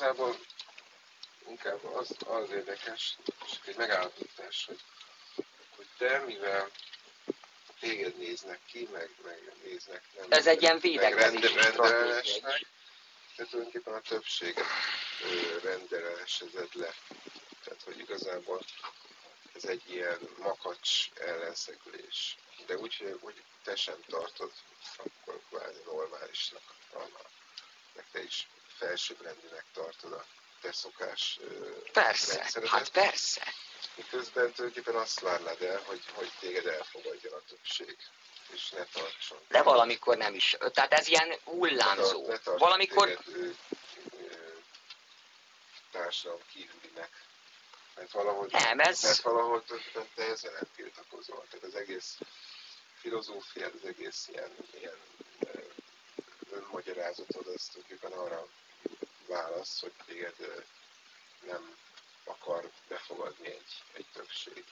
igazából inkább az, az érdekes, csak egy megállapítás, hogy, hogy te, mivel téged néznek ki, meg, meg néznek nem. Ez egy ilyen védekezési stratégia. Tehát tulajdonképpen a többséget rendelesezed le. Tehát, hogy igazából ez egy ilyen makacs ellenszegülés. De úgy, hogy, hogy te sem tartod, akkor kvázi normálisnak, meg te is felsőbbrendűnek tartod a te szokás Persze, hát persze. Miközben tulajdonképpen azt várnád el, hogy, hogy téged elfogadjon a többség és ne tartson. De valamikor nem is. Tehát ez ilyen hullámzó. Ne tart, valamikor... Téged, ő, ő, társadalom kívülinek. Mert valahogy, nem, ez... mert valahogy te ezzel nem tiltakozol. Tehát az egész filozófiád, az egész ilyen, ilyen önmagyarázatod, az tulajdonképpen arra válasz, hogy téged nem akar befogadni egy, egy többség.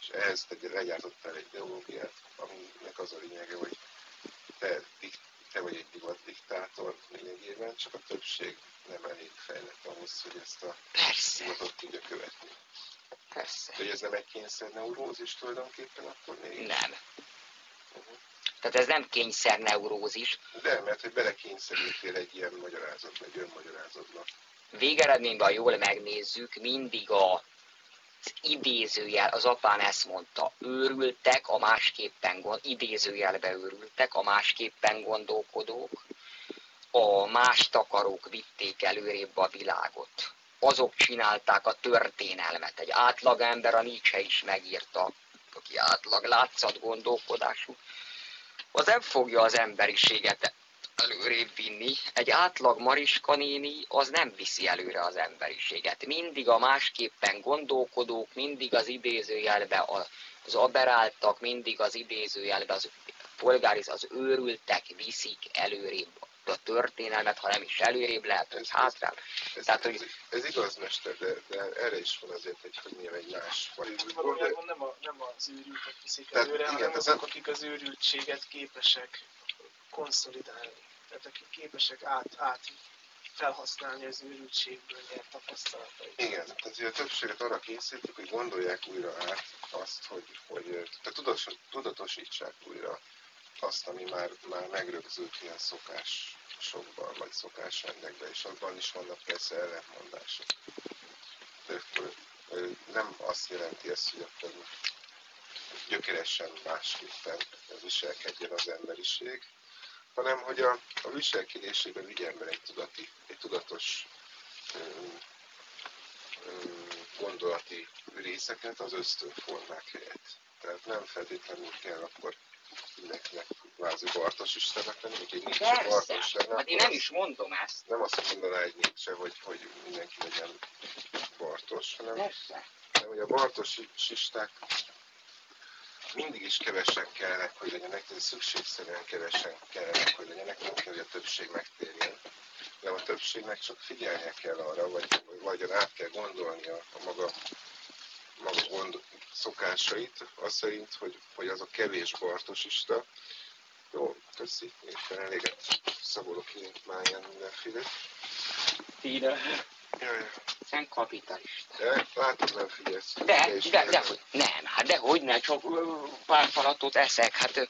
És ehhez te legyártottál egy ideológiát, aminek az a lényege, hogy te, te vagy egy divat diktátor lényegében, csak a többség nem elég fejlett ahhoz, hogy ezt a divatot tudja követni. Persze. Hogy ez nem egy kényszerneurózis tulajdonképpen, akkor még? Nem. Tehát ez nem kényszerneurózis. De, mert hogy belekényszerültél egy ilyen magyarázat, egy önmagyarázatba. Végeredményben, jól megnézzük, mindig a az idézőjel, az apám ezt mondta, őrültek, a másképpen gond, idézőjelbe őrültek, a másképpen gondolkodók, a más takarók vitték előrébb a világot. Azok csinálták a történelmet. Egy átlagember, a Nietzsche is megírta, aki átlag látszat gondolkodású, az nem fogja az emberiséget előrébb vinni. Egy átlag Mariska néni az nem viszi előre az emberiséget. Mindig a másképpen gondolkodók, mindig az idézőjelbe az aberáltak, mindig az idézőjelbe az polgári, az őrültek viszik előrébb a történelmet, ha nem is előrébb lehet, hogy hátra. Ez, Tehát, ez, hogy... ez, ez igaz, mester, de, de erre is van azért egy, hogy milyen egy más. Valójában nem az őrültek viszik előre, Tehát, hanem azok, akik az őrültséget képesek konszolidálni. Tehát akik képesek át, át felhasználni az őrültségből nyert tapasztalatait. Igen, tehát a többséget arra kényszerítik, hogy gondolják újra át azt, hogy, hogy tehát tudatos, tudatosítsák újra azt, ami már, már megrögzült ilyen szokásokban, vagy szokásrendekben, és abban is vannak persze ellentmondások. De akkor nem azt jelenti ezt, hogy akkor gyökeresen másképpen viselkedjen az emberiség, hanem hogy a, a viselkedésében be egy, tudati, egy tudatos ö, ö, gondolati részeket az ösztönformák helyett. Tehát nem feltétlenül kell akkor mindenkinek kvázi Bartos Istennek lenni, hogy egy Nietzsche Bartos lenne. Hát én nem is mondom ezt. Nem azt mondaná egy Nietzsche, hogy, hogy mindenki legyen Bartos, hanem, Persze. hanem hogy a Bartosisták mindig is kevesen kellene, hogy legyenek, tehát szükségszerűen kevesen kellene, hogy legyenek, nem kell, hogy a többség megtérjen. De a többségnek csak figyelnie kell arra, vagy, vagy át kell gondolnia a maga, maga gond, szokásait, az szerint, hogy, hogy az a kevés bartosista. Jó, köszi, éppen eléget szabolok ilyen mindenféle. Tíre. Jaj. Szent kapitalista. De látod, nem figyelsz. De, de, de, de, nem, hát de hogy ne, csak pár falatot eszek, hát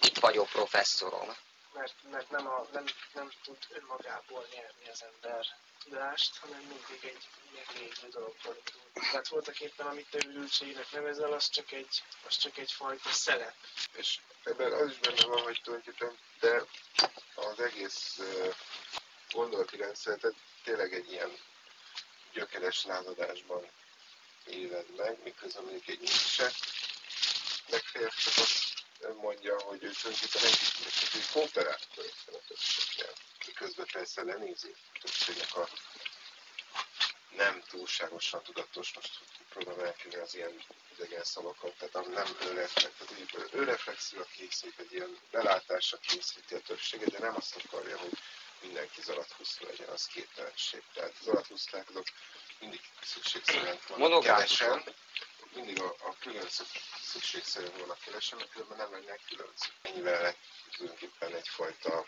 itt vagyok professzorom. Mert, mert nem, a, nem, nem tud önmagából nyerni az ember tudást, hanem mindig egy meglévő dologból indul. Tehát voltak éppen, amit te ürültségnek nevezel, az csak, egy, az csak egyfajta szelep. És ebben az is benne van, hogy tulajdonképpen te az egész gondolati rendszert tényleg egy ilyen gyökeres lázadásban éled meg, miközben mondjuk egy csak azt mondja, hogy ő tulajdonképpen egy, egy kooperátor a többséggel, miközben persze lenézi a többségnek a nem túlságosan tudatos, most próbálom elkerülni az ilyen idegen szavakat, tehát nem önreflexió, önreflexióra készít, egy ilyen belátásra készíti a többséget, de nem azt akarja, hogy mindenki zarathuszló legyen, az képtelenség. Tehát az zarathuszlák azok mindig szükségszerűen vannak kevesen, mindig a, a külön szükségszerűen vannak kevesen, mert különben nem lennek külön. Ennyivel lett tulajdonképpen egyfajta,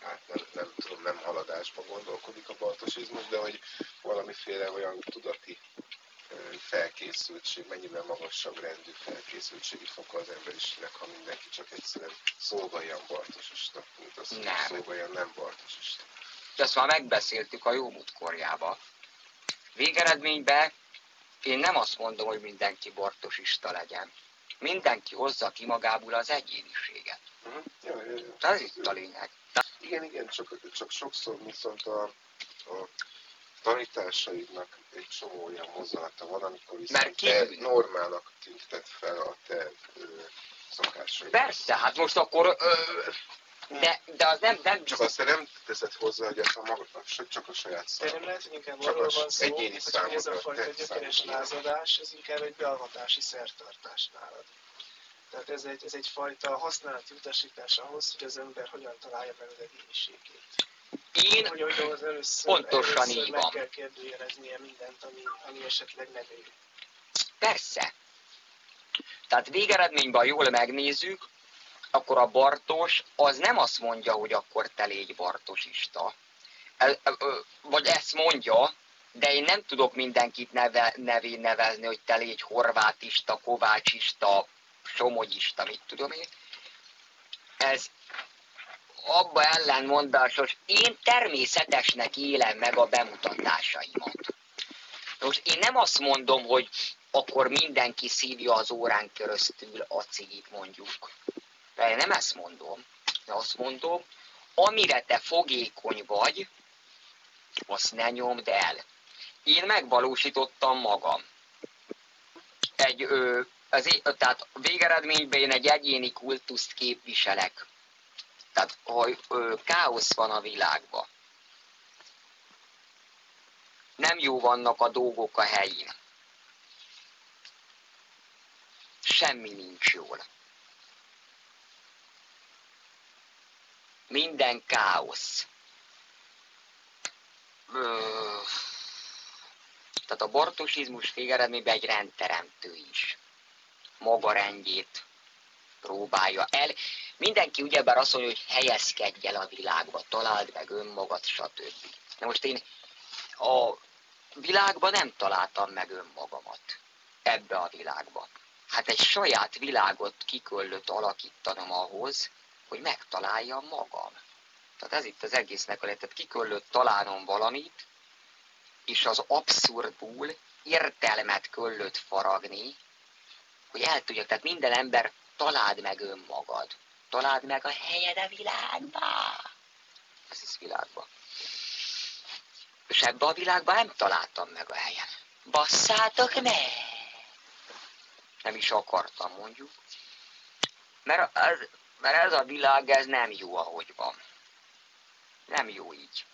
hát nem, nem tudom, nem haladás tanításban gondolkodik a baltosizmus, de hogy valamiféle olyan tudati felkészültség, mennyivel magasabb rendű felkészültségi foka az emberiségnek, ha mindenki csak egyszerűen szolgáljan Bartosista, mint az, hogy szolgáljan nem Bartosista. Ezt már megbeszéltük a jó múltkorjába. Végeredményben én nem azt mondom, hogy mindenki Bartosista legyen. Mindenki hozza ki magából az egyéniséget. Uh-huh. Ja, ja, ja. Ez itt a lényeg. Igen, igen, csak, csak sokszor viszont a, a tanításaidnak egy csomó olyan mozzanata van, amikor viszont te normálnak tüntet fel a te szokásaid. Persze, hát most akkor... Ö, de, de az nem, nem Csak azt nem teszed hozzá, hogy ezt a magadnak, csak a saját számodra. Szerintem lehet, hogy inkább arról van szó, egyéni hogy ez a fajta gyökeres lázadás, ez inkább egy beavatási szertartás nálad. Tehát ez egy, ez egyfajta használati utasítás ahhoz, hogy az ember hogyan találja meg az egyéniségét. Én az először, pontosan először így meg van. kell kérdőjeleznie mindent, ami, ami esetleg nem ő. Persze. Tehát végeredményben, jól megnézzük, akkor a Bartos az nem azt mondja, hogy akkor te légy Bartosista. Vagy ezt mondja, de én nem tudok mindenkit neve, nevén nevezni, hogy te légy horvátista, kovácsista, somogyista, mit tudom én. Ez abba ellenmondásos, én természetesnek élem meg a bemutatásaimat. Most én nem azt mondom, hogy akkor mindenki szívja az órán köröztül a cigit mondjuk. De én nem ezt mondom. De azt mondom, amire te fogékony vagy, azt ne nyomd el. Én megvalósítottam magam. Egy, ö, az, tehát végeredményben én egy egyéni kultuszt képviselek. Tehát, hogy ö, káosz van a világban. Nem jó vannak a dolgok a helyén. Semmi nincs jól. Minden káosz. Ö, tehát a bartosizmus végeredményben egy rendteremtő is. Maga rendjét próbálja el. Mindenki ugyebár azt mondja, hogy helyezkedj el a világba, találd meg önmagad, stb. Na most én a világban nem találtam meg önmagamat. Ebbe a világba. Hát egy saját világot kikölött alakítanom ahhoz, hogy megtaláljam magam. Tehát ez itt az egésznek a lett. Tehát kikölött találnom valamit, és az abszurdból értelmet köllött faragni, hogy el tudjak. Tehát minden ember találd meg önmagad. Találd meg a helyed a világba. Ez is világban. És ebbe a világban nem találtam meg a helyen. Basszátok meg! Nem is akartam, mondjuk. Mert ez, mert ez a világ, ez nem jó, ahogy van. Nem jó így.